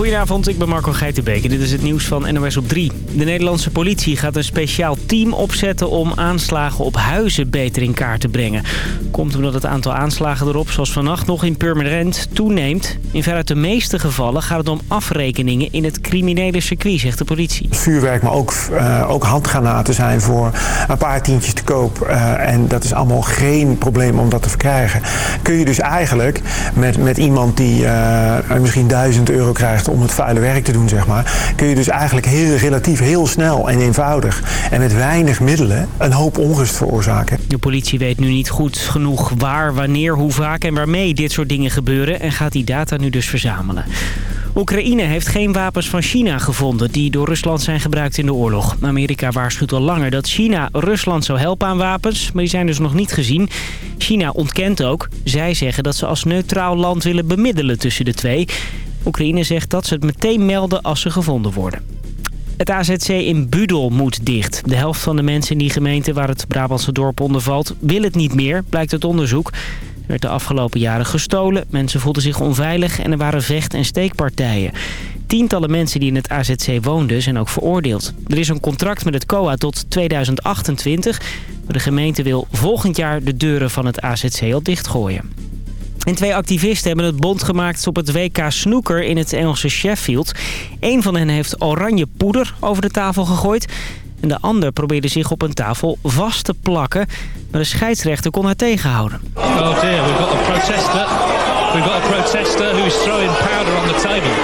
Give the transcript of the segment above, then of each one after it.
Goedenavond, ik ben Marco Geitenbeek en dit is het nieuws van NOS op 3. De Nederlandse politie gaat een speciaal team opzetten om aanslagen op huizen beter in kaart te brengen. Komt omdat het aantal aanslagen erop, zoals vannacht nog in Purmerend, toeneemt. In veruit de meeste gevallen gaat het om afrekeningen in het criminele circuit, zegt de politie. Vuurwerk, maar ook, uh, ook handgranaten zijn voor een paar tientjes te koop. Uh, en dat is allemaal geen probleem om dat te verkrijgen. Kun je dus eigenlijk met, met iemand die uh, misschien 1000 euro krijgt om het vuile werk te doen, zeg maar, kun je dus eigenlijk heel, relatief heel snel en eenvoudig en met weinig middelen een hoop onrust veroorzaken. De politie weet nu niet goed genoeg waar, wanneer, hoe vaak en waarmee dit soort dingen gebeuren en gaat die data nu dus verzamelen. Oekraïne heeft geen wapens van China gevonden die door Rusland zijn gebruikt in de oorlog. Amerika waarschuwt al langer dat China Rusland zou helpen aan wapens, maar die zijn dus nog niet gezien. China ontkent ook. Zij zeggen dat ze als neutraal land willen bemiddelen tussen de twee. Oekraïne zegt dat ze het meteen melden als ze gevonden worden. Het AZC in Budel moet dicht. De helft van de mensen in die gemeente waar het Brabantse dorp onder valt... wil het niet meer, blijkt uit onderzoek. Er werd de afgelopen jaren gestolen, mensen voelden zich onveilig... en er waren vecht- en steekpartijen. Tientallen mensen die in het AZC woonden zijn ook veroordeeld. Er is een contract met het COA tot 2028. Maar de gemeente wil volgend jaar de deuren van het AZC al dichtgooien. En twee activisten hebben het bond gemaakt op het WK Snooker in het Engelse Sheffield. Een van hen heeft oranje poeder over de tafel gegooid. En de ander probeerde zich op een tafel vast te plakken. Maar de scheidsrechter kon haar tegenhouden. Oh dear, we've got a protester. We've got a protester who's throwing powder on the table.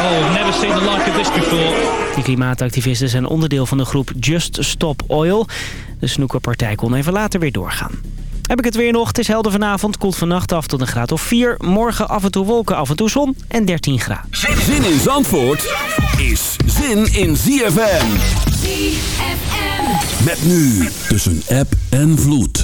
Oh, never seen the like of this before. Die klimaatactivisten zijn onderdeel van de groep Just Stop Oil. De snoekerpartij kon even later weer doorgaan. Heb ik het weer nog. Het is helder vanavond. Koelt vannacht af tot een graad of 4. Morgen af en toe wolken, af en toe zon en 13 graden. Zin in Zandvoort is zin in ZFM. ZFM. Met nu tussen app en vloed.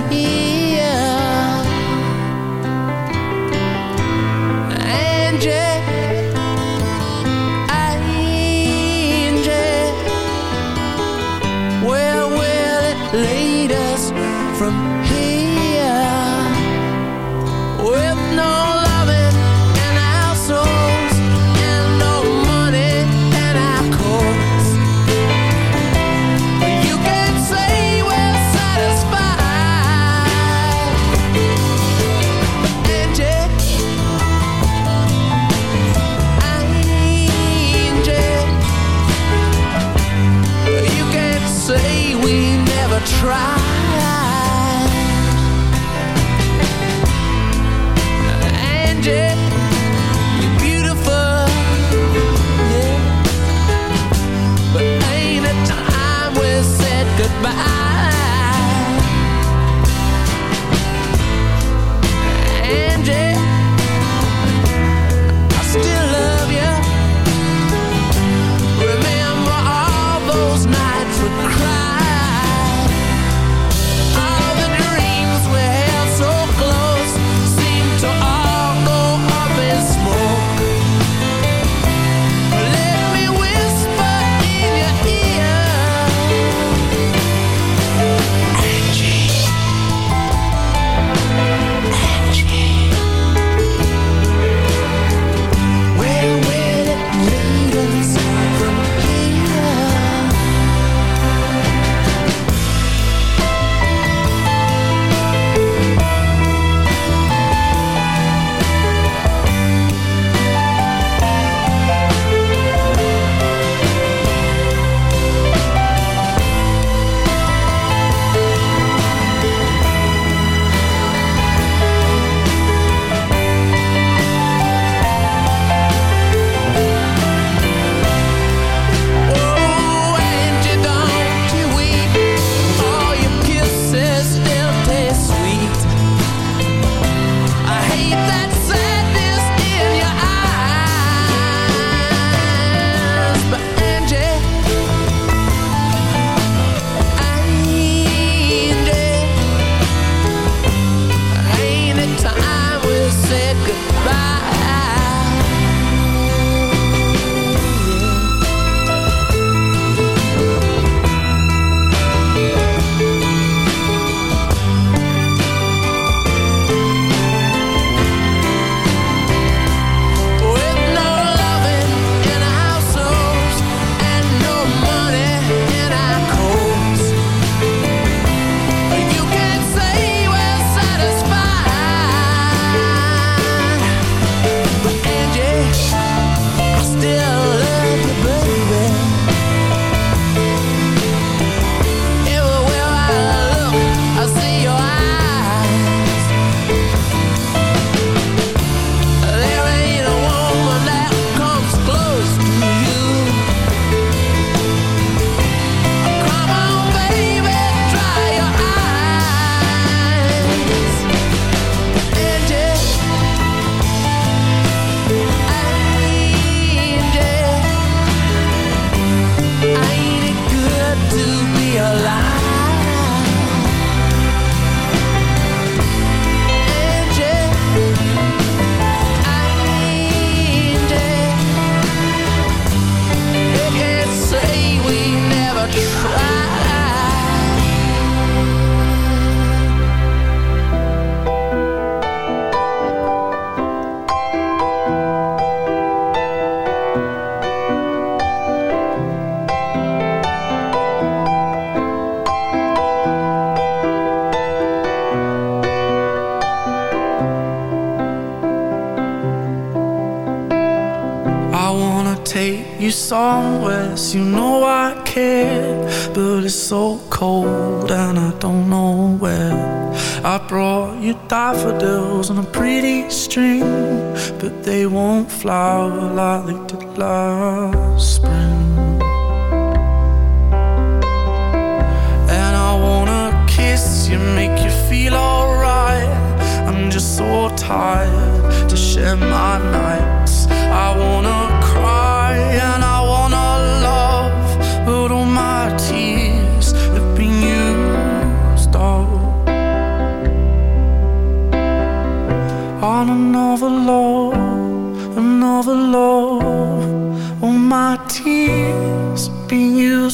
be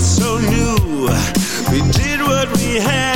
So new, we did what we had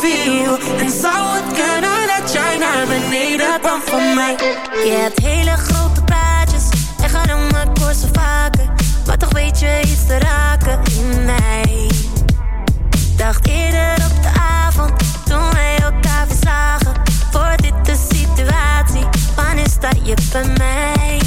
viel. En zou het kunnen dat jij naar beneden kwam van mij? Je hebt hele grote praatjes en gaat om mijn korsen vaker. Maar toch weet je iets te raken in mij. Dacht eerder op de avond toen wij elkaar verzagen. Voor dit de situatie, wanneer sta je bij mij?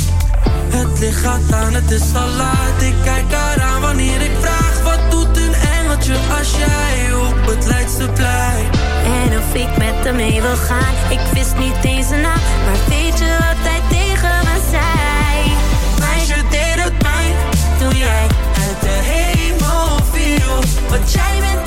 Het licht gaat aan, het is al laat Ik kijk eraan wanneer ik vraag Wat doet een engeltje als jij op het Leidseplein En of ik met hem mee wil gaan, ik wist niet eens een naam. Maar weet je wat hij tegen me zei? Meisje deed het pijn Toen jij uit de hemel viel. Want jij bent